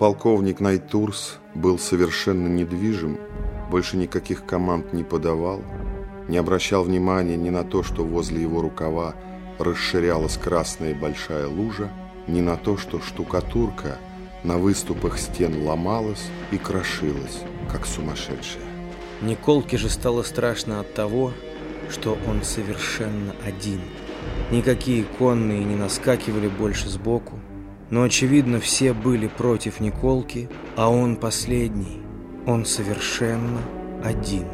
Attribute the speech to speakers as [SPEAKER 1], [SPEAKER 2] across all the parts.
[SPEAKER 1] Подполковник Найтурс был совершенно недвижим, больше никаких команд не подавал, не обращал внимания ни на то, что возле его рукава расширялась красная большая лужа, ни на то, что штукатурка на выступах стен ломалась и крошилась, как сумасшедшая.
[SPEAKER 2] Николке же стало страшно от того, что он совершенно один. Никакие конные не наскакивали больше сбоку, но, очевидно, все были против Николки, а он последний. Он совершенно один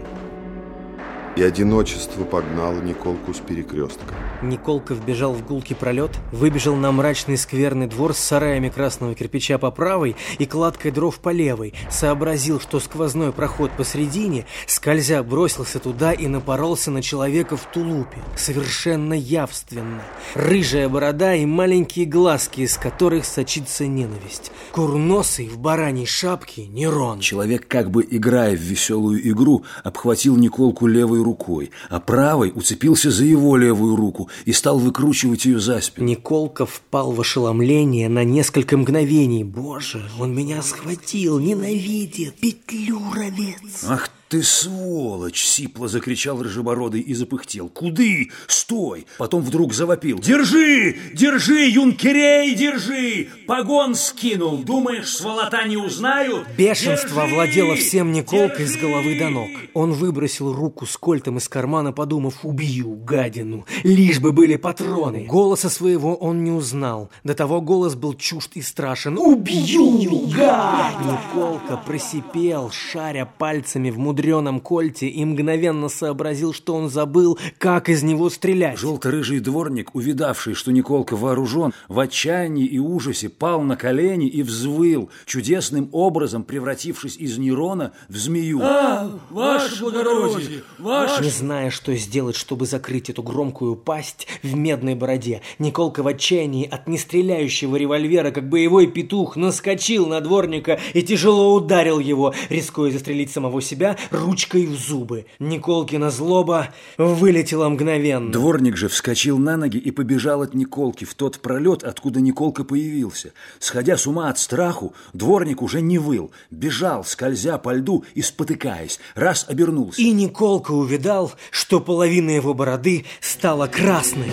[SPEAKER 1] и одиночество погнало Николку с перекрестка.
[SPEAKER 2] Николка вбежал в гулкий пролет, выбежал на мрачный скверный двор с сараями красного кирпича по правой и кладкой дров по левой, сообразил, что сквозной проход посредине, скользя бросился туда и напоролся на человека в тулупе, совершенно явственно. Рыжая борода и маленькие глазки, из которых сочится ненависть. Курносый в бараньей шапке Нерон.
[SPEAKER 3] Человек, как бы играя в веселую игру, обхватил Николку левой рукой, а правой уцепился за его левую руку и стал выкручивать ее за спину.
[SPEAKER 2] Николка впал в ошеломление на несколько мгновений. Боже, он меня схватил, ненавидит, петлюровец.
[SPEAKER 3] Ах «Ты сволочь!» — сипло закричал Рыжебородый и запыхтел. «Куды? Стой!» Потом вдруг завопил. «Держи! Держи, юнкерей, держи! Погон скинул! Думаешь, сволота не узнают?»
[SPEAKER 2] Бешенство держи! овладело всем Николкой с головы до ног. Он выбросил руку с кольтом из кармана, подумав «Убью гадину! Лишь бы были патроны!» Голоса своего он не узнал. До того голос был чужд и страшен. «Убью, гад!» Николка просипел, шаря пальцами в мудрый мудреном кольте и мгновенно сообразил, что он забыл, как из него стрелять.
[SPEAKER 3] Желто-рыжий дворник, увидавший, что Николка вооружен, в отчаянии и ужасе пал на колени и взвыл, чудесным образом превратившись из Нерона в змею.
[SPEAKER 4] «А, ваше благородие! Ваше...»
[SPEAKER 2] Не зная, что сделать, чтобы закрыть эту громкую пасть в медной бороде, Николка в отчаянии от нестреляющего револьвера, как боевой петух, наскочил на дворника и тяжело ударил его, рискуя застрелить самого себя, ручкой в зубы. Николкина злоба вылетела мгновенно.
[SPEAKER 3] Дворник же вскочил на ноги и побежал от Николки в тот пролет, откуда Николка появился. Сходя с ума от страху, дворник уже не выл, бежал, скользя по льду и спотыкаясь, раз обернулся.
[SPEAKER 2] И Николка увидал, что половина его бороды стала красной.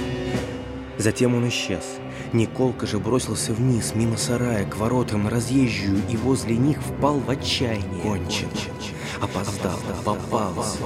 [SPEAKER 2] Затем он исчез. Николка же бросился вниз, мимо сарая, к воротам разъезжую, и возле них впал в отчаяние.
[SPEAKER 3] Кончен.
[SPEAKER 2] Опоздал, попался,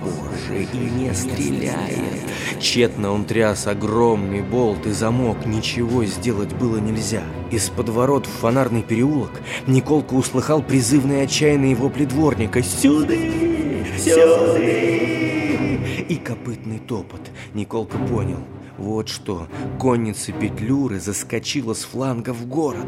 [SPEAKER 2] боже, и не стреляет. Тщетно он тряс огромный болт и замок, ничего сделать было нельзя. Из-под ворот в фонарный переулок Николка услыхал призывный отчаянный вопли дворника «Сюды! Сюды!» И копытный топот. Николка понял – вот что, конница Петлюры заскочила с фланга в город.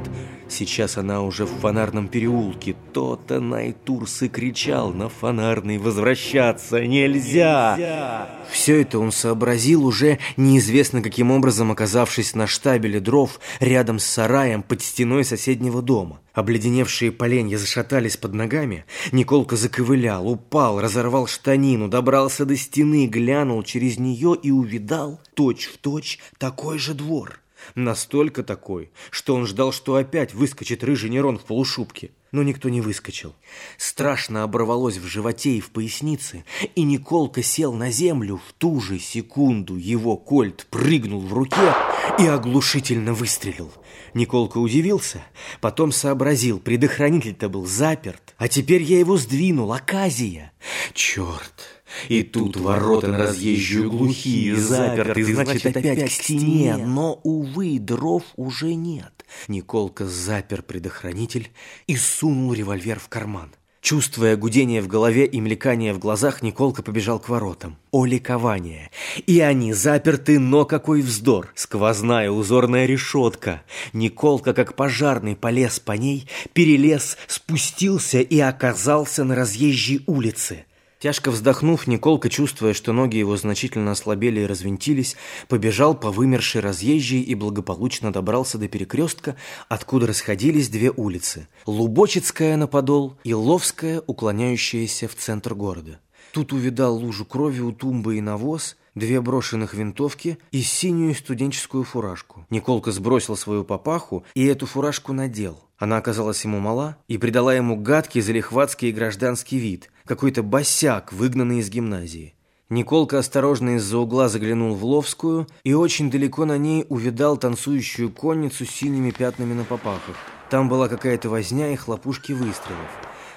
[SPEAKER 2] Сейчас она уже в фонарном переулке. То-то Найтурс и кричал на фонарный «Возвращаться нельзя!». Все это он сообразил уже неизвестно каким образом оказавшись на штабеле дров рядом с сараем под стеной соседнего дома. Обледеневшие поленья зашатались под ногами. Николка заковылял, упал, разорвал штанину, добрался до стены, глянул через нее и увидал точь-в-точь точь такой же двор. Настолько такой, что он ждал, что опять выскочит рыжий Нерон в полушубке. Но никто не выскочил. Страшно оборвалось в животе и в пояснице, и Николка сел на землю. В ту же секунду его кольт прыгнул в руке и оглушительно выстрелил. Николка удивился, потом сообразил, предохранитель-то был заперт, а теперь я его сдвинул, оказия. Черт! И тут ворота на разъезжую глухие, заперты, значит, опять к стене. Но, увы, дров уже нет. Николка запер предохранитель и сунул револьвер в карман. Чувствуя гудение в голове и мелькание в глазах, Николка побежал к воротам. О ликование! И они заперты, но какой вздор! Сквозная узорная решетка. Николка, как пожарный, полез по ней, перелез, спустился и оказался на разъезжей улице. Тяжко вздохнув, Николка, чувствуя, что ноги его значительно ослабели и развинтились, побежал по вымершей разъезжей и благополучно добрался до перекрестка, откуда расходились две улицы – Лубочицкая на подол и Ловская, уклоняющаяся в центр города. Тут увидал лужу крови у тумбы и навоз две брошенных винтовки и синюю студенческую фуражку. Николка сбросил свою папаху и эту фуражку надел. Она оказалась ему мала и придала ему гадкий, залихватский гражданский вид, какой-то босяк, выгнанный из гимназии. Николка осторожно из-за угла заглянул в Ловскую и очень далеко на ней увидал танцующую конницу с синими пятнами на попахах. Там была какая-то возня и хлопушки выстрелов.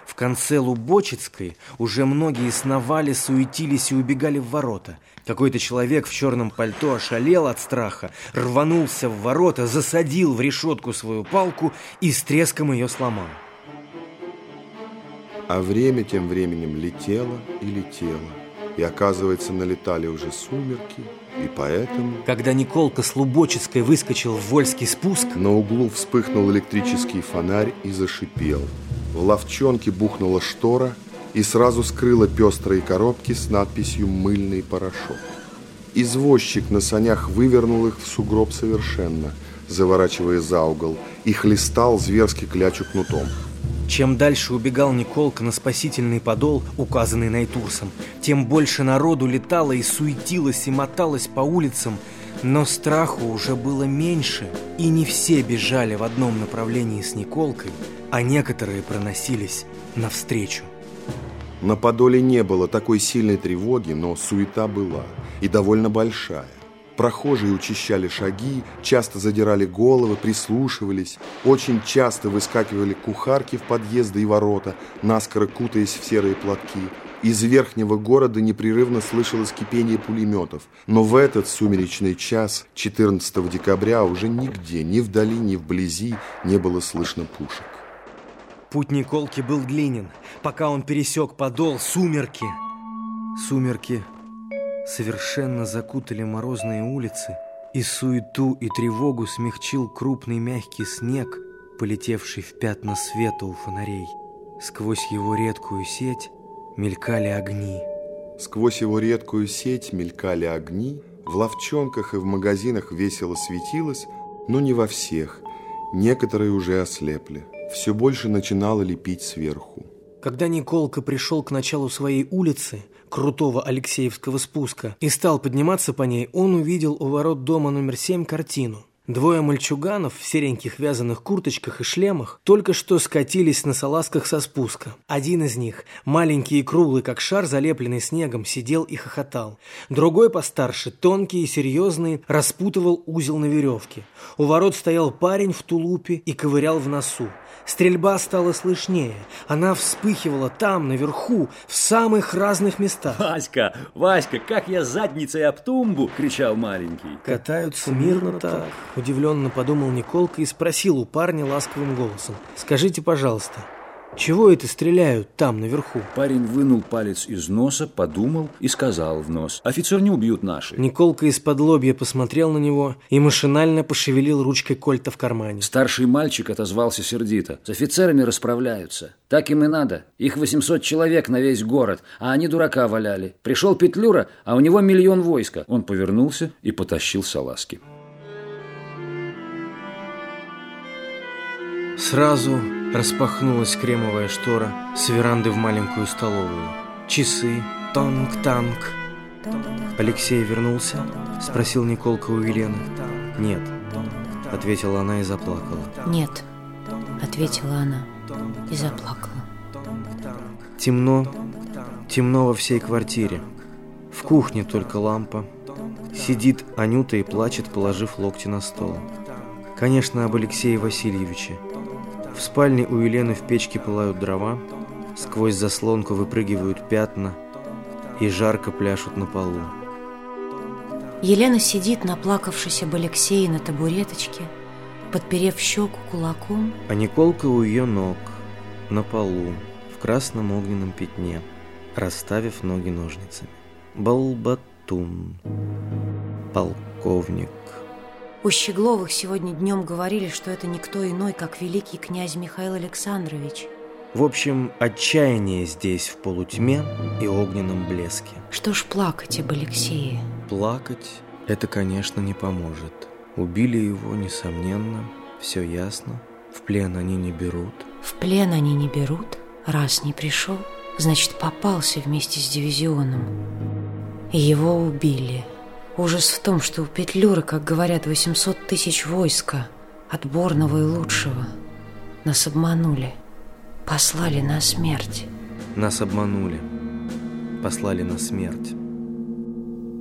[SPEAKER 2] В конце Лубочицкой уже многие сновали, суетились и убегали в ворота. Какой-то человек в черном пальто ошалел от страха, рванулся в ворота, засадил в решетку свою палку и с треском ее сломал.
[SPEAKER 1] А время тем временем летело и летело. И, оказывается, налетали уже сумерки, и поэтому...
[SPEAKER 2] Когда Николка с Лубочицкой выскочил в Вольский спуск...
[SPEAKER 1] На углу вспыхнул электрический фонарь и зашипел. В ловчонке бухнула штора и сразу скрыла пестрые коробки с надписью «Мыльный порошок». Извозчик на санях вывернул их в сугроб совершенно, заворачивая за угол, и хлестал зверски клячу кнутом.
[SPEAKER 2] Чем дальше убегал Николка на спасительный подол, указанный Найтурсом, тем больше народу летало и суетилось и моталось по улицам, но страху уже было меньше, и не все бежали в одном направлении с Николкой, а некоторые проносились навстречу.
[SPEAKER 1] На Подоле не было такой сильной тревоги, но суета была, и довольно большая. Прохожие учащали шаги, часто задирали головы, прислушивались. Очень часто выскакивали кухарки в подъезды и ворота, наскоро кутаясь в серые платки. Из верхнего города непрерывно слышалось кипение пулеметов. Но в этот сумеречный час, 14 декабря, уже нигде, ни вдали, ни вблизи, не было слышно пушек.
[SPEAKER 2] Путь Николки был длинен, пока он пересек подол сумерки. Сумерки совершенно закутали морозные улицы, и суету и тревогу смягчил крупный мягкий снег, полетевший в пятна света у фонарей. Сквозь его редкую сеть мелькали огни.
[SPEAKER 1] Сквозь его редкую сеть мелькали огни, в ловчонках и в магазинах весело светилось, но не во всех. Некоторые уже ослепли. Все больше начинало лепить сверху.
[SPEAKER 2] Когда Николка пришел к началу своей улицы, крутого Алексеевского спуска, и стал подниматься по ней, он увидел у ворот дома номер семь картину. Двое мальчуганов в сереньких вязаных курточках и шлемах только что скатились на салазках со спуска. Один из них, маленький и круглый, как шар, залепленный снегом, сидел и хохотал. Другой постарше, тонкий и серьезный, распутывал узел на веревке. У ворот стоял парень в тулупе и ковырял в носу. Стрельба стала слышнее. Она вспыхивала там, наверху, в самых разных местах.
[SPEAKER 3] «Васька, Васька, как я задницей об тумбу!» – кричал маленький.
[SPEAKER 2] Катаются мирно так. Удивленно подумал Николка и спросил у парня ласковым голосом. «Скажите, пожалуйста, чего это стреляют там, наверху?»
[SPEAKER 3] Парень вынул палец из носа, подумал и сказал в нос. «Офицер не убьют наши».
[SPEAKER 2] Николка из-под лобья посмотрел на него и машинально пошевелил ручкой кольта в кармане.
[SPEAKER 3] Старший мальчик отозвался сердито. «С офицерами расправляются. Так им и надо. Их 800 человек на весь город, а они дурака валяли. Пришел Петлюра, а у него миллион войска». Он повернулся и потащил салазки.
[SPEAKER 2] Сразу распахнулась кремовая штора с веранды в маленькую столовую. Часы, тонг-танг. Алексей вернулся? Спросил Николка у Елены. Нет, ответила она и заплакала.
[SPEAKER 5] Нет, ответила она и заплакала.
[SPEAKER 2] Темно, темно во всей квартире. В кухне только лампа. Сидит Анюта и плачет, положив локти на стол. Конечно, об Алексее Васильевиче. В спальне у Елены в печке пылают дрова, сквозь заслонку выпрыгивают пятна и жарко пляшут на полу.
[SPEAKER 5] Елена сидит, наплакавшись об Алексее на табуреточке, подперев щеку кулаком.
[SPEAKER 2] А Николка у ее ног, на полу, в красном огненном пятне, расставив ноги ножницами. Балбатун, полковник.
[SPEAKER 5] У Щегловых сегодня днем говорили, что это никто иной, как великий князь Михаил Александрович.
[SPEAKER 2] В общем, отчаяние здесь в полутьме и огненном блеске.
[SPEAKER 5] Что ж плакать об Алексее?
[SPEAKER 2] Плакать – это, конечно, не поможет. Убили его, несомненно, все ясно. В плен они не берут.
[SPEAKER 5] В плен они не берут? Раз не пришел, значит, попался вместе с дивизионом. Его убили – Ужас в том, что у Петлюры, как говорят, 800 тысяч войска, отборного и лучшего. Нас обманули, послали на смерть.
[SPEAKER 2] Нас обманули, послали на смерть.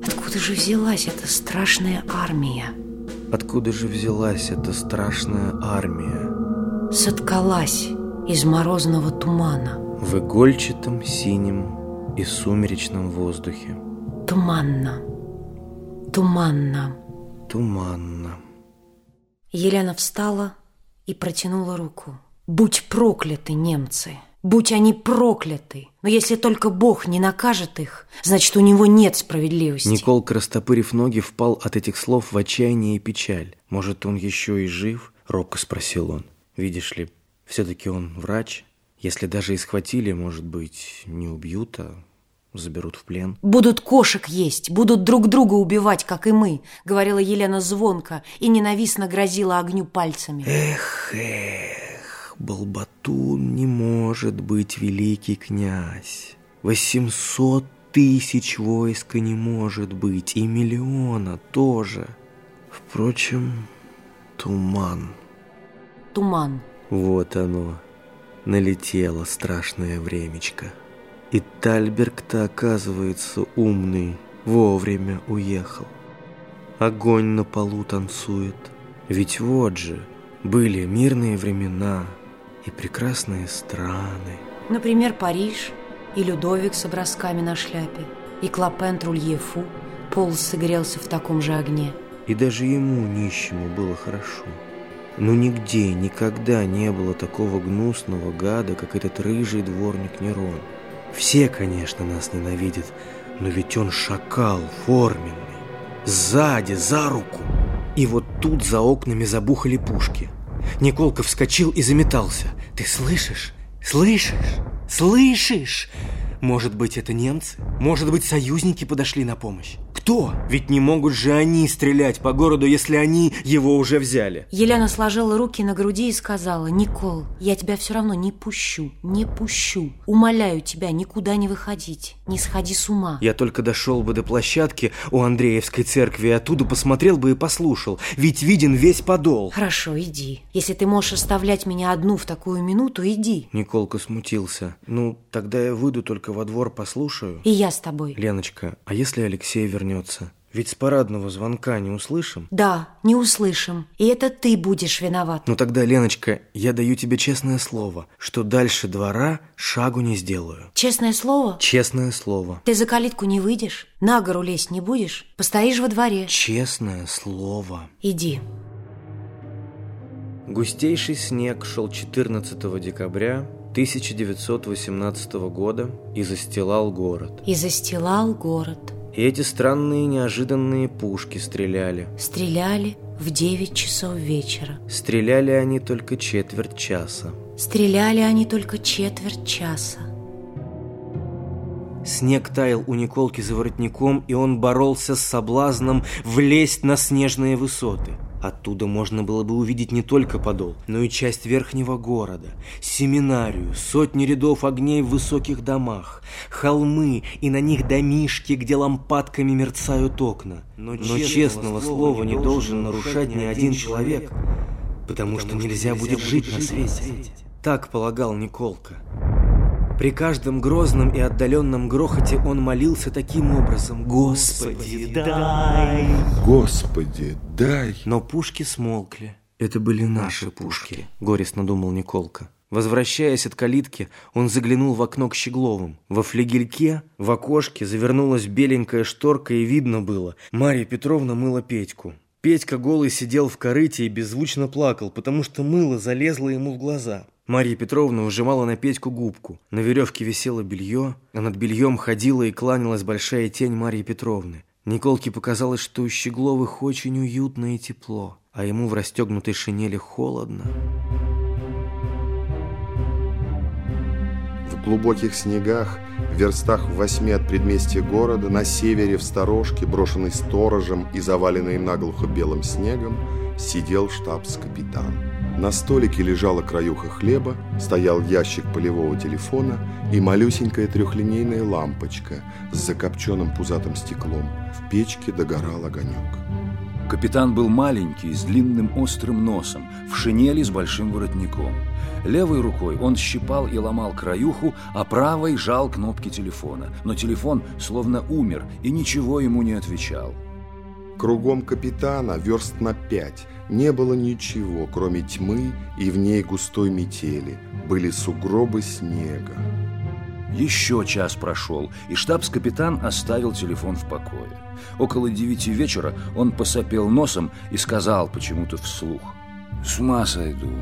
[SPEAKER 5] Откуда же взялась эта страшная армия?
[SPEAKER 2] Откуда же взялась эта страшная армия?
[SPEAKER 5] Соткалась из морозного тумана.
[SPEAKER 2] В игольчатом, синем и сумеречном воздухе.
[SPEAKER 5] Туманно. Туманно.
[SPEAKER 2] Туманно.
[SPEAKER 5] Елена встала и протянула руку. Будь прокляты немцы! Будь они прокляты! Но если только Бог не накажет их, значит, у него нет справедливости.
[SPEAKER 2] Николка, растопырив ноги, впал от этих слов в отчаяние и печаль. «Может, он еще и жив?» — робко спросил он. «Видишь ли, все-таки он врач. Если даже и схватили, может быть, не убьют, а заберут в плен.
[SPEAKER 5] «Будут кошек есть, будут друг друга убивать, как и мы», — говорила Елена звонко и ненавистно грозила огню пальцами.
[SPEAKER 2] «Эх, эх, Балбатун не может быть великий князь. Восемьсот тысяч войска не может быть, и миллиона тоже. Впрочем, туман».
[SPEAKER 5] «Туман».
[SPEAKER 2] Вот оно, налетело страшное времечко. И Тальберг-то, оказывается, умный, вовремя уехал. Огонь на полу танцует. Ведь вот же, были мирные времена и прекрасные страны.
[SPEAKER 5] Например, Париж и Людовик с образками на шляпе, и Клопен Трульефу пол согрелся в таком же огне.
[SPEAKER 2] И даже ему, нищему, было хорошо. Но нигде, никогда не было такого гнусного гада, как этот рыжий дворник Нерон. Все, конечно, нас ненавидят, но ведь он шакал форменный. Сзади, за руку. И вот тут за окнами забухали пушки. Николка вскочил и заметался. «Ты слышишь? Слышишь? Слышишь?» Может быть, это немцы? Может быть, союзники подошли на помощь? Кто? Ведь не могут же они стрелять по городу, если они его уже взяли.
[SPEAKER 5] Елена сложила руки на груди и сказала, «Никол, я тебя все равно не пущу, не пущу. Умоляю тебя, никуда не выходить, не сходи с ума».
[SPEAKER 2] Я только дошел бы до площадки у Андреевской церкви, и оттуда посмотрел бы и послушал, ведь виден весь подол.
[SPEAKER 5] Хорошо, иди. Если ты можешь оставлять меня одну в такую минуту, иди.
[SPEAKER 2] Николка смутился. Ну, тогда я выйду только во двор послушаю.
[SPEAKER 5] И я с тобой.
[SPEAKER 2] Леночка, а если Алексей вернется? Ведь с парадного звонка не услышим?
[SPEAKER 5] Да, не услышим. И это ты будешь виноват.
[SPEAKER 2] Ну тогда, Леночка, я даю тебе честное слово, что дальше двора шагу не сделаю.
[SPEAKER 5] Честное слово?
[SPEAKER 2] Честное слово.
[SPEAKER 5] Ты за калитку не выйдешь? На гору лезть не будешь? Постоишь во дворе?
[SPEAKER 2] Честное слово.
[SPEAKER 5] Иди.
[SPEAKER 2] Густейший снег шел 14 декабря 1918 года и застилал город.
[SPEAKER 5] И застилал город.
[SPEAKER 2] И эти странные неожиданные пушки стреляли.
[SPEAKER 5] Стреляли в 9 часов вечера.
[SPEAKER 2] Стреляли они только четверть часа.
[SPEAKER 5] Стреляли они только четверть часа.
[SPEAKER 2] Снег таял у Николки за воротником, и он боролся с соблазном влезть на снежные высоты. Оттуда можно было бы увидеть не только подол, но и часть верхнего города, семинарию, сотни рядов огней в высоких домах, холмы и на них домишки, где лампадками мерцают окна. Но, но честного слова не должен нарушать ни один человек, потому что нельзя будет жить на свете. Так полагал Николка. При каждом грозном и отдаленном грохоте он молился таким образом «Господи, дай!»
[SPEAKER 1] «Господи, дай!»
[SPEAKER 2] Но пушки смолкли. Это были наши пушки, горестно думал Николка. Возвращаясь от калитки, он заглянул в окно к Щегловым. Во флигельке, в окошке, завернулась беленькая шторка, и видно было, Марья Петровна мыла Петьку. Петька голый сидел в корыте и беззвучно плакал, потому что мыло залезло ему в глаза. Марья Петровна ужимала на Петьку губку. На веревке висело белье, а над бельем ходила и кланялась большая тень Марьи Петровны. Николке показалось, что у Щегловых очень уютно и тепло, а ему в расстегнутой шинели холодно.
[SPEAKER 1] Глубоких снегах, в верстах в восьми от предместья города, на севере в сторожке, брошенной сторожем и заваленной наглухо белым снегом, сидел штабс-капитан. На столике лежала краюха хлеба, стоял ящик полевого телефона и малюсенькая трехлинейная лампочка с закопченным пузатым стеклом. В печке догорал огонек.
[SPEAKER 3] Капитан был маленький, с длинным острым носом, в шинели с большим воротником. Левой рукой он щипал и ломал краюху, а правой жал кнопки телефона. Но телефон словно умер и ничего ему не отвечал.
[SPEAKER 1] Кругом капитана верст на пять не было ничего, кроме тьмы и в ней густой метели. Были сугробы снега.
[SPEAKER 3] Еще час прошел, и штабс-капитан оставил телефон в покое. Около девяти вечера он посопел носом и сказал почему-то вслух. «С ума сойду.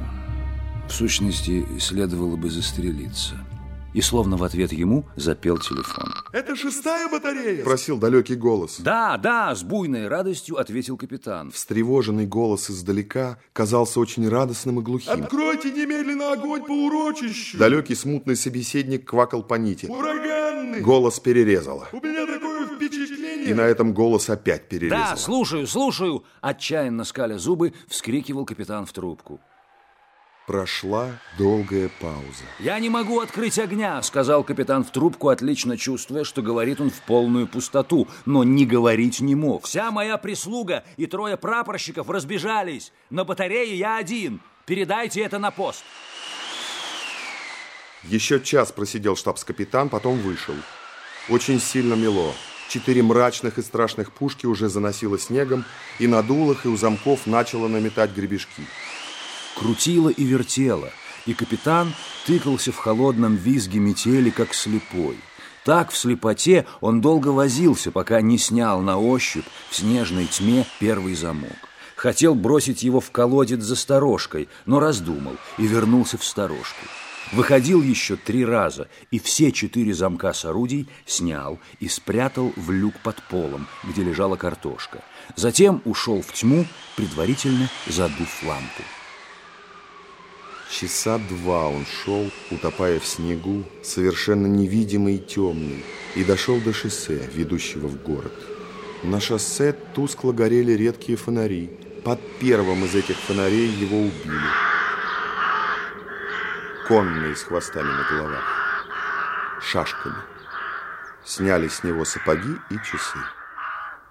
[SPEAKER 3] В сущности, следовало бы застрелиться» и словно в ответ ему запел телефон.
[SPEAKER 1] «Это шестая батарея?» – спросил далекий голос.
[SPEAKER 3] «Да, да!» – с буйной радостью ответил капитан.
[SPEAKER 1] Встревоженный голос издалека казался очень радостным и глухим.
[SPEAKER 4] «Откройте немедленно огонь по урочищу!»
[SPEAKER 1] Далекий смутный собеседник квакал по нити.
[SPEAKER 4] «Ураганный!»
[SPEAKER 1] Голос перерезало.
[SPEAKER 4] «У меня такое впечатление!»
[SPEAKER 1] И на этом голос опять перерезало.
[SPEAKER 3] «Да, слушаю, слушаю!» Отчаянно скаля зубы, вскрикивал капитан в трубку.
[SPEAKER 1] Прошла долгая пауза.
[SPEAKER 3] «Я не могу открыть огня», — сказал капитан в трубку, отлично чувствуя, что говорит он в полную пустоту, но не говорить не мог. «Вся моя прислуга и трое прапорщиков разбежались. На батарее я один. Передайте это на пост».
[SPEAKER 1] Еще час просидел штабс-капитан, потом вышел. Очень сильно мело. Четыре мрачных и страшных пушки уже заносило снегом, и на дулах и у замков начало наметать гребешки
[SPEAKER 3] крутило и вертело, и капитан тыкался в холодном визге метели, как слепой. Так в слепоте он долго возился, пока не снял на ощупь в снежной тьме первый замок. Хотел бросить его в колодец за сторожкой, но раздумал и вернулся в сторожку. Выходил еще три раза и все четыре замка с орудий снял и спрятал в люк под полом, где лежала картошка. Затем ушел в тьму, предварительно задув лампу.
[SPEAKER 1] Часа два он шел, утопая в снегу, совершенно невидимый и темный, и дошел до шоссе, ведущего в город. На шоссе тускло горели редкие фонари. Под первым из этих фонарей его убили. Конные с хвостами на головах, шашками. Сняли с него сапоги и часы.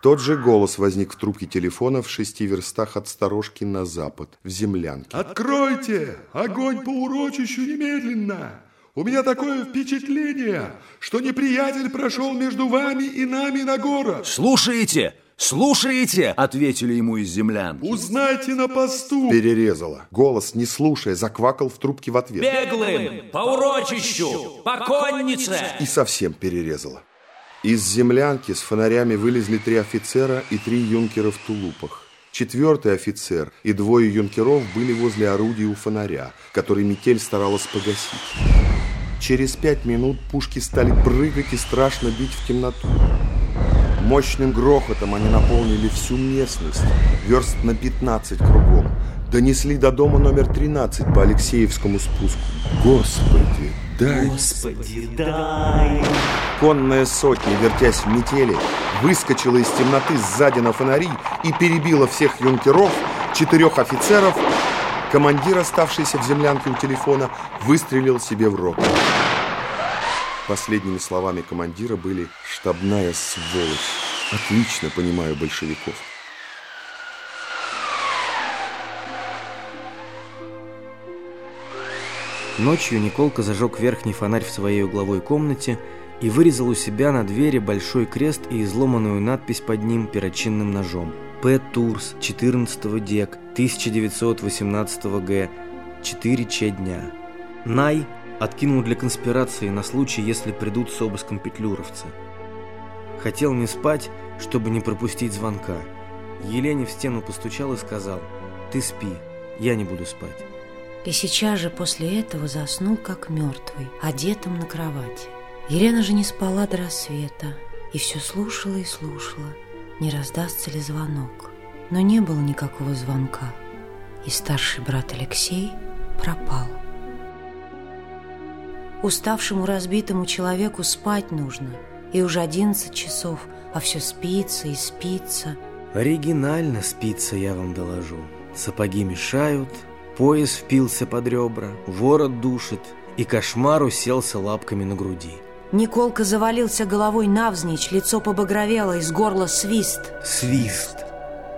[SPEAKER 1] Тот же голос возник в трубке телефона в шести верстах от сторожки на запад, в землянке.
[SPEAKER 4] «Откройте! Огонь по урочищу немедленно! У меня такое впечатление, что неприятель прошел между вами и нами на город!»
[SPEAKER 3] «Слушаете! Слушаете!» — ответили ему из землянки.
[SPEAKER 4] «Узнайте на посту!»
[SPEAKER 1] Перерезало. Голос, не слушая, заквакал в трубке в ответ.
[SPEAKER 2] «Беглым! По урочищу! По коннице!»
[SPEAKER 1] И совсем перерезало. Из землянки с фонарями вылезли три офицера и три юнкера в тулупах. Четвертый офицер и двое юнкеров были возле орудия у фонаря, который метель старалась погасить. Через пять минут пушки стали прыгать и страшно бить в темноту. Мощным грохотом они наполнили всю местность, верст на 15 кругом. Донесли до дома номер 13 по Алексеевскому спуску. Господи, дай!
[SPEAKER 2] Господи, дай!
[SPEAKER 1] Конная сотня, вертясь в метели, выскочила из темноты сзади на фонари и перебила всех юнкеров, четырех офицеров. Командир, оставшийся в землянке у телефона, выстрелил себе в рот. Последними словами командира были «штабная сволочь». Отлично понимаю большевиков.
[SPEAKER 2] Ночью Николка зажег верхний фонарь в своей угловой комнате и вырезал у себя на двери большой крест и изломанную надпись под ним перочинным ножом. П. Турс, 14 дек, 1918 г, 4 че дня. Най откинул для конспирации на случай, если придут с обыском петлюровцы. Хотел не спать, чтобы не пропустить звонка. Елене в стену постучал и сказал, «Ты спи, я не буду спать».
[SPEAKER 5] И сейчас же после этого заснул, как мертвый, одетым на кровати. Елена же не спала до рассвета и все слушала и слушала, не раздастся ли звонок. Но не было никакого звонка, и старший брат Алексей пропал. Уставшему разбитому человеку спать нужно, и уже одиннадцать часов, а все спится и спится.
[SPEAKER 2] Оригинально спится, я вам доложу. Сапоги мешают, Пояс впился под ребра, ворот душит, и кошмар уселся лапками на груди.
[SPEAKER 5] Николка завалился головой навзничь, лицо побагровело, из горла свист.
[SPEAKER 2] Свист.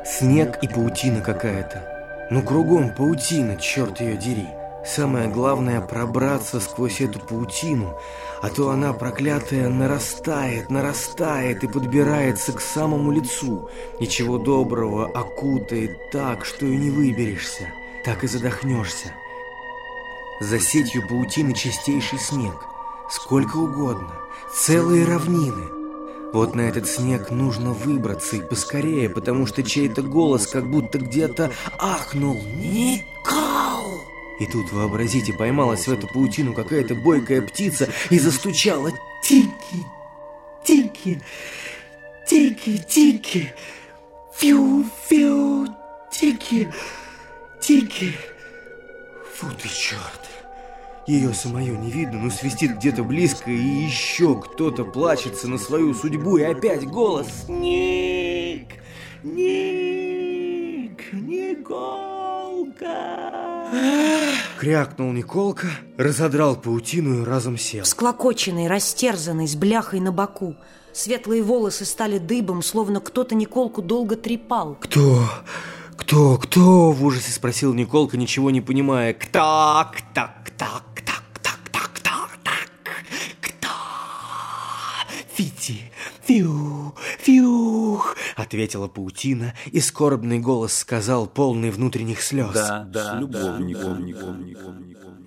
[SPEAKER 2] Снег и паутина какая-то. Ну, кругом паутина, черт ее дери. Самое главное пробраться сквозь эту паутину, а то она, проклятая, нарастает, нарастает и подбирается к самому лицу. Ничего доброго окутает так, что и не выберешься, так и задохнешься. За сетью паутины чистейший снег, сколько угодно, целые равнины. Вот на этот снег нужно выбраться и поскорее, потому что чей-то голос как будто где-то ахнул «Никол!» И тут, вообразите, поймалась в эту паутину какая-то бойкая птица и застучала «Тики! Тики! Тики! Тики! Фью-фью! Тики! Тики!» Фу ты, черт! Ее самое не видно, но свистит где-то близко, и еще кто-то плачется на свою судьбу, и опять голос «Ник! Ник! Николка!» Крякнул Николка, разодрал паутину и разом сел.
[SPEAKER 5] Всклокоченный, растерзанный, с бляхой на боку. Светлые волосы стали дыбом, словно кто-то Николку долго трепал.
[SPEAKER 2] «Кто? Кто? Кто?» В ужасе спросил Николка, ничего не понимая. «Кто? Кто? Кто? Кто? Кто? Кто? Кто? Кто? Фити! Фью! Фюх!» Ответила паутина, и скорбный голос сказал, полный внутренних слез.
[SPEAKER 3] Да, да, с любовником.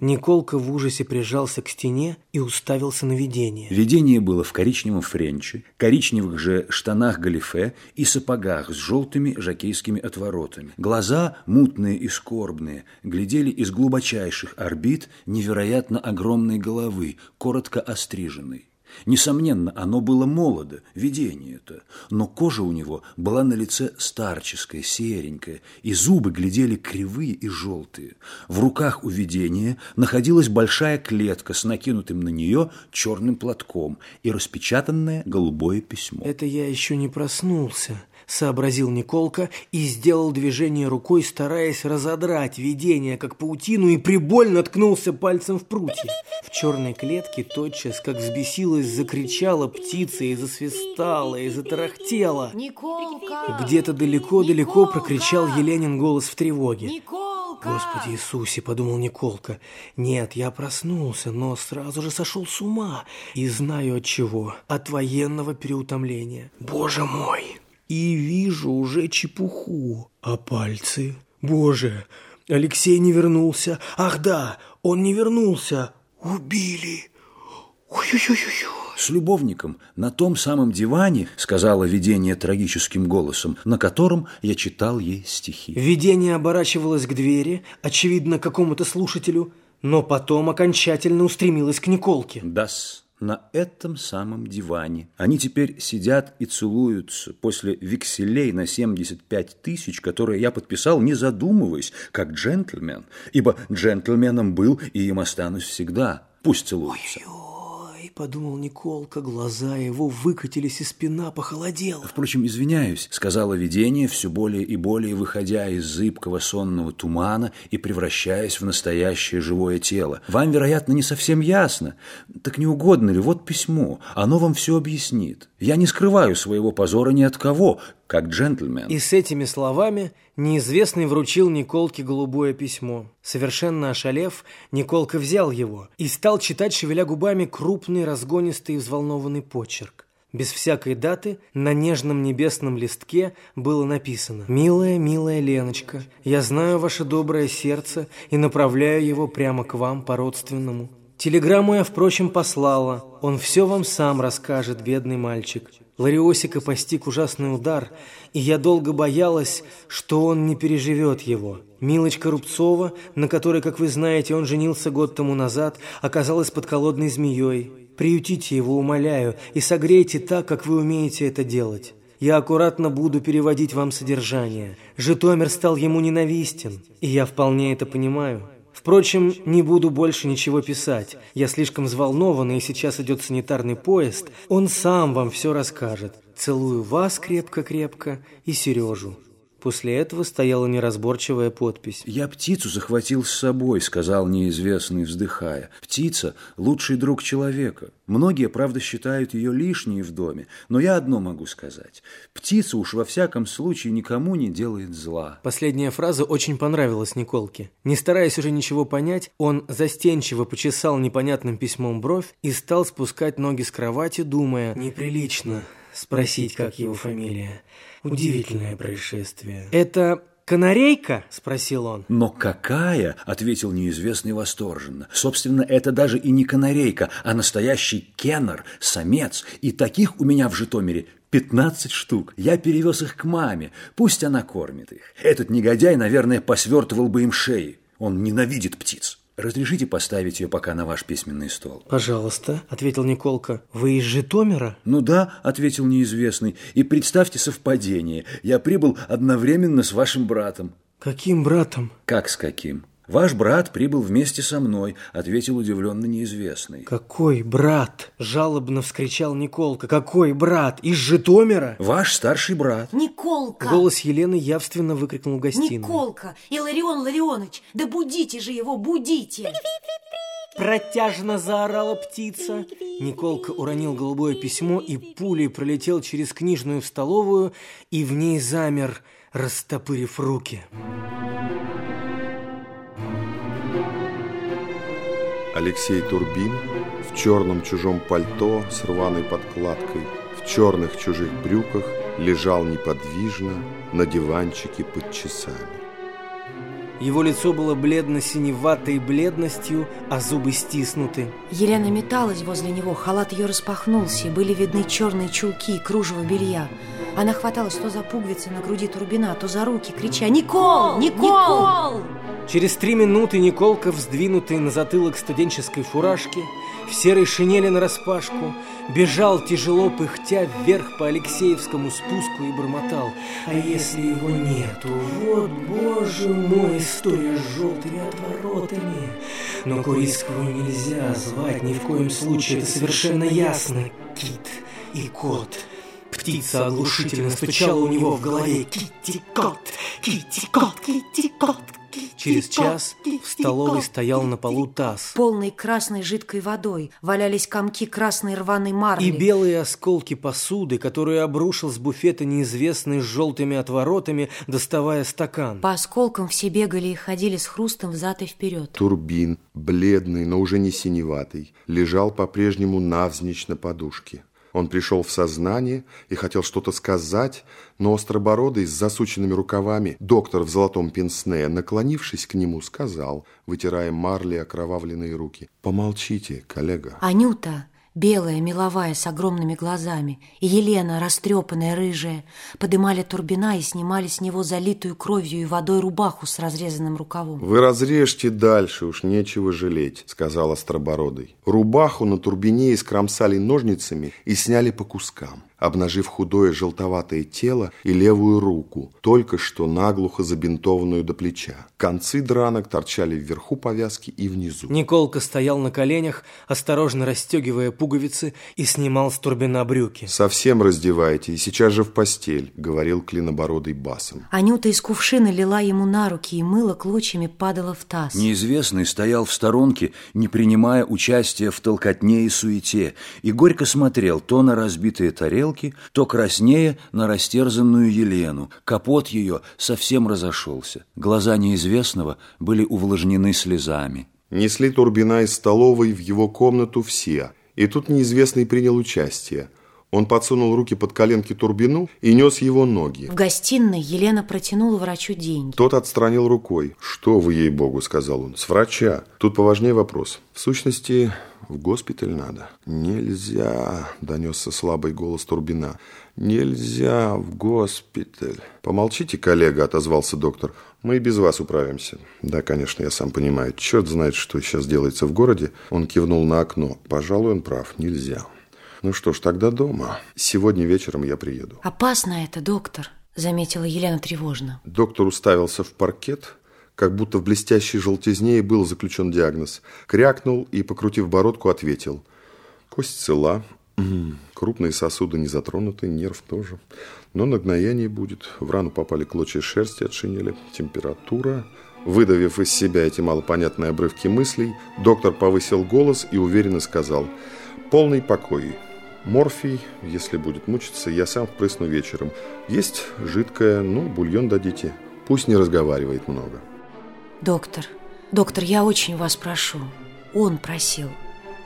[SPEAKER 2] Николка в ужасе прижался к стене и уставился на видение.
[SPEAKER 3] Видение было в коричневом френче, коричневых же штанах галифе и сапогах с желтыми жакейскими отворотами. Глаза, мутные и скорбные, глядели из глубочайших орбит невероятно огромной головы, коротко остриженной. Несомненно, оно было молодо, видение это, но кожа у него была на лице старческая, серенькая, и зубы глядели кривые и желтые. В руках у видения находилась большая клетка с накинутым на нее черным платком и распечатанное голубое письмо.
[SPEAKER 2] Это я еще не проснулся, сообразил Николка и сделал движение рукой, стараясь разодрать видение, как паутину, и прибольно ткнулся пальцем в прутье. В черной клетке тотчас, как взбесилась, закричала птица и засвистала, и затарахтела.
[SPEAKER 5] Николка!
[SPEAKER 2] Где-то далеко-далеко прокричал Еленин голос в тревоге.
[SPEAKER 5] Николка!
[SPEAKER 2] Господи Иисусе, подумал Николка. Нет, я проснулся, но сразу же сошел с ума. И знаю от чего. От военного переутомления. Боже мой! И вижу уже чепуху. А пальцы? Боже, Алексей не вернулся. Ах да, он не вернулся. Убили. Ой-ой-ой-ой.
[SPEAKER 3] С любовником на том самом диване, сказала видение трагическим голосом, на котором я читал ей стихи.
[SPEAKER 2] Видение оборачивалось к двери, очевидно, какому-то слушателю, но потом окончательно устремилось к Николке.
[SPEAKER 3] Дас на этом самом диване. Они теперь сидят и целуются после векселей на 75 тысяч, которые я подписал, не задумываясь, как джентльмен, ибо джентльменом был и им останусь всегда. Пусть целуются.
[SPEAKER 2] Ой, подумал Николка, глаза его выкатились и спина похолодела.
[SPEAKER 3] Впрочем, извиняюсь, сказала видение, все более и более выходя из зыбкого сонного тумана и превращаясь в настоящее живое тело. Вам, вероятно, не совсем ясно. Так не угодно ли? Вот письмо. Оно вам все объяснит. Я не скрываю своего позора ни от кого, как джентльмен.
[SPEAKER 2] И с этими словами неизвестный вручил Николке голубое письмо. Совершенно ошалев, Николка взял его и стал читать, шевеля губами, крупный, разгонистый и взволнованный почерк. Без всякой даты на нежном небесном листке было написано «Милая, милая Леночка, я знаю ваше доброе сердце и направляю его прямо к вам по-родственному. Телеграмму я, впрочем, послала. Он все вам сам расскажет, бедный мальчик. Лариосика постиг ужасный удар, и я долго боялась, что он не переживет его. Милочка Рубцова, на которой, как вы знаете, он женился год тому назад, оказалась подколодной змеей. Приютите его, умоляю, и согрейте так, как вы умеете это делать. Я аккуратно буду переводить вам содержание. Житомир стал ему ненавистен, и я вполне это понимаю. Впрочем, не буду больше ничего писать. Я слишком взволнован, и сейчас идет санитарный поезд. Он сам вам все расскажет. Целую вас крепко-крепко и Сережу. После этого стояла неразборчивая подпись.
[SPEAKER 3] «Я птицу захватил с собой», — сказал неизвестный, вздыхая. «Птица — лучший друг человека. Многие, правда, считают ее лишней в доме, но я одно могу сказать. Птица уж во всяком случае никому не делает зла».
[SPEAKER 2] Последняя фраза очень понравилась Николке. Не стараясь уже ничего понять, он застенчиво почесал непонятным письмом бровь и стал спускать ноги с кровати, думая «Неприлично спросить, как его фамилия. Удивительное происшествие». «Это «Канарейка?» – спросил он.
[SPEAKER 3] «Но какая?» – ответил неизвестный восторженно. «Собственно, это даже и не канарейка, а настоящий кеннер, самец. И таких у меня в Житомире Пятнадцать штук. Я перевез их к маме. Пусть она кормит их. Этот негодяй, наверное, посвертывал бы им шеи. Он ненавидит птиц. Разрешите поставить ее пока на ваш письменный стол?
[SPEAKER 2] Пожалуйста, ответил Николка. Вы из Житомира?
[SPEAKER 3] Ну да, ответил неизвестный. И представьте совпадение. Я прибыл одновременно с вашим братом.
[SPEAKER 2] Каким братом?
[SPEAKER 3] Как с каким? «Ваш брат прибыл вместе со мной», — ответил удивленно неизвестный.
[SPEAKER 2] «Какой брат?» — жалобно вскричал Николка. «Какой брат? Из Житомира?»
[SPEAKER 3] «Ваш старший брат».
[SPEAKER 5] Николка!
[SPEAKER 2] Голос Елены явственно выкрикнул в гостиную.
[SPEAKER 5] Николка! Иларион Ларионович! Да будите же его, будите!
[SPEAKER 2] Протяжно заорала птица. Николка уронил голубое письмо и пулей пролетел через книжную в столовую и в ней замер, растопырив руки.
[SPEAKER 1] Алексей Турбин в черном чужом пальто с рваной подкладкой, в черных чужих брюках лежал неподвижно на диванчике под часами.
[SPEAKER 2] Его лицо было бледно-синеватой бледностью, а зубы стиснуты.
[SPEAKER 5] Елена металась возле него, халат ее распахнулся, и были видны черные чулки и кружево белья. Она хваталась то за пуговицы на груди Турбина, то за руки, крича «Никол! Никол!», Никол!
[SPEAKER 2] Через три минуты Николка, вздвинутый на затылок студенческой фуражки, в серой шинели нараспашку, бежал тяжело пыхтя вверх по Алексеевскому спуску и бормотал. А если его нету? Вот, боже мой, история с желтыми отворотами. Но Курицкого нельзя звать ни в коем случае, это совершенно ясно. Кит и кот. Птица оглушительно стучала у него в голове. Китти-кот, китти-кот, китти-кот, Через час в столовой стоял на полу таз.
[SPEAKER 5] Полный красной жидкой водой. Валялись комки красной рваной марли.
[SPEAKER 2] И белые осколки посуды, которую обрушил с буфета неизвестный с желтыми отворотами, доставая стакан.
[SPEAKER 5] По осколкам все бегали и ходили с хрустом взад и вперед.
[SPEAKER 1] Турбин, бледный, но уже не синеватый, лежал по-прежнему навзничь на подушке. Он пришел в сознание и хотел что-то сказать, но остробородый с засученными рукавами доктор в золотом пенсне, наклонившись к нему, сказал, вытирая марли окровавленные руки, «Помолчите, коллега».
[SPEAKER 5] Анюта белая, меловая, с огромными глазами, и Елена, растрепанная, рыжая, подымали Турбина и снимали с него залитую кровью и водой рубаху с разрезанным рукавом.
[SPEAKER 1] «Вы разрежьте дальше, уж нечего жалеть», — сказал Остробородый. Рубаху на Турбине искромсали ножницами и сняли по кускам обнажив худое желтоватое тело и левую руку, только что наглухо забинтованную до плеча. Концы дранок торчали вверху повязки и внизу.
[SPEAKER 2] Николка стоял на коленях, осторожно расстегивая пуговицы и снимал с турбина брюки.
[SPEAKER 1] «Совсем раздевайте и сейчас же в постель», — говорил клинобородый басом.
[SPEAKER 5] Анюта из кувшина лила ему на руки, и мыло клочьями падало в таз.
[SPEAKER 3] Неизвестный стоял в сторонке, не принимая участия в толкотне и суете, и горько смотрел то на разбитые тарелки, тарелки, то краснее на растерзанную Елену. Капот ее совсем разошелся. Глаза неизвестного были увлажнены слезами.
[SPEAKER 1] Несли Турбина из столовой в его комнату все, и тут неизвестный принял участие. Он подсунул руки под коленки Турбину и нес его ноги.
[SPEAKER 5] В гостиной Елена протянула врачу деньги.
[SPEAKER 1] Тот отстранил рукой. «Что вы, ей-богу», — сказал он, — «с врача. Тут поважнее вопрос. В сущности, в госпиталь надо». «Нельзя», — донесся слабый голос Турбина. «Нельзя в госпиталь». «Помолчите, коллега», — отозвался доктор. «Мы и без вас управимся». «Да, конечно, я сам понимаю. Черт знает, что сейчас делается в городе». Он кивнул на окно. «Пожалуй, он прав. Нельзя». Ну что ж, тогда дома. Сегодня вечером я приеду.
[SPEAKER 5] Опасно это, доктор, заметила Елена тревожно.
[SPEAKER 1] Доктор уставился в паркет, как будто в блестящей желтизне и был заключен диагноз. Крякнул и, покрутив бородку, ответил. Кость цела, Крупные сосуды не затронуты, нерв тоже. Но нагноение будет. В рану попали клочья шерсти от шинели. Температура. Выдавив из себя эти малопонятные обрывки мыслей, доктор повысил голос и уверенно сказал «Полный покой. Морфий, если будет мучиться, я сам впрысну вечером. Есть жидкое, ну, бульон дадите. Пусть не разговаривает много».
[SPEAKER 5] Доктор, доктор, я очень вас прошу. Он просил.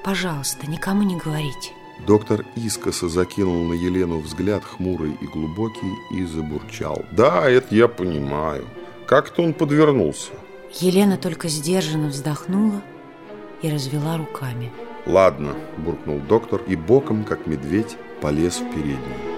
[SPEAKER 5] Пожалуйста, никому не говорите.
[SPEAKER 1] Доктор искоса закинул на Елену взгляд хмурый и глубокий и забурчал. «Да, это я понимаю. Как-то он подвернулся».
[SPEAKER 5] Елена только сдержанно вздохнула и развела руками.
[SPEAKER 1] «Ладно», – буркнул доктор и боком, как медведь, полез в переднюю.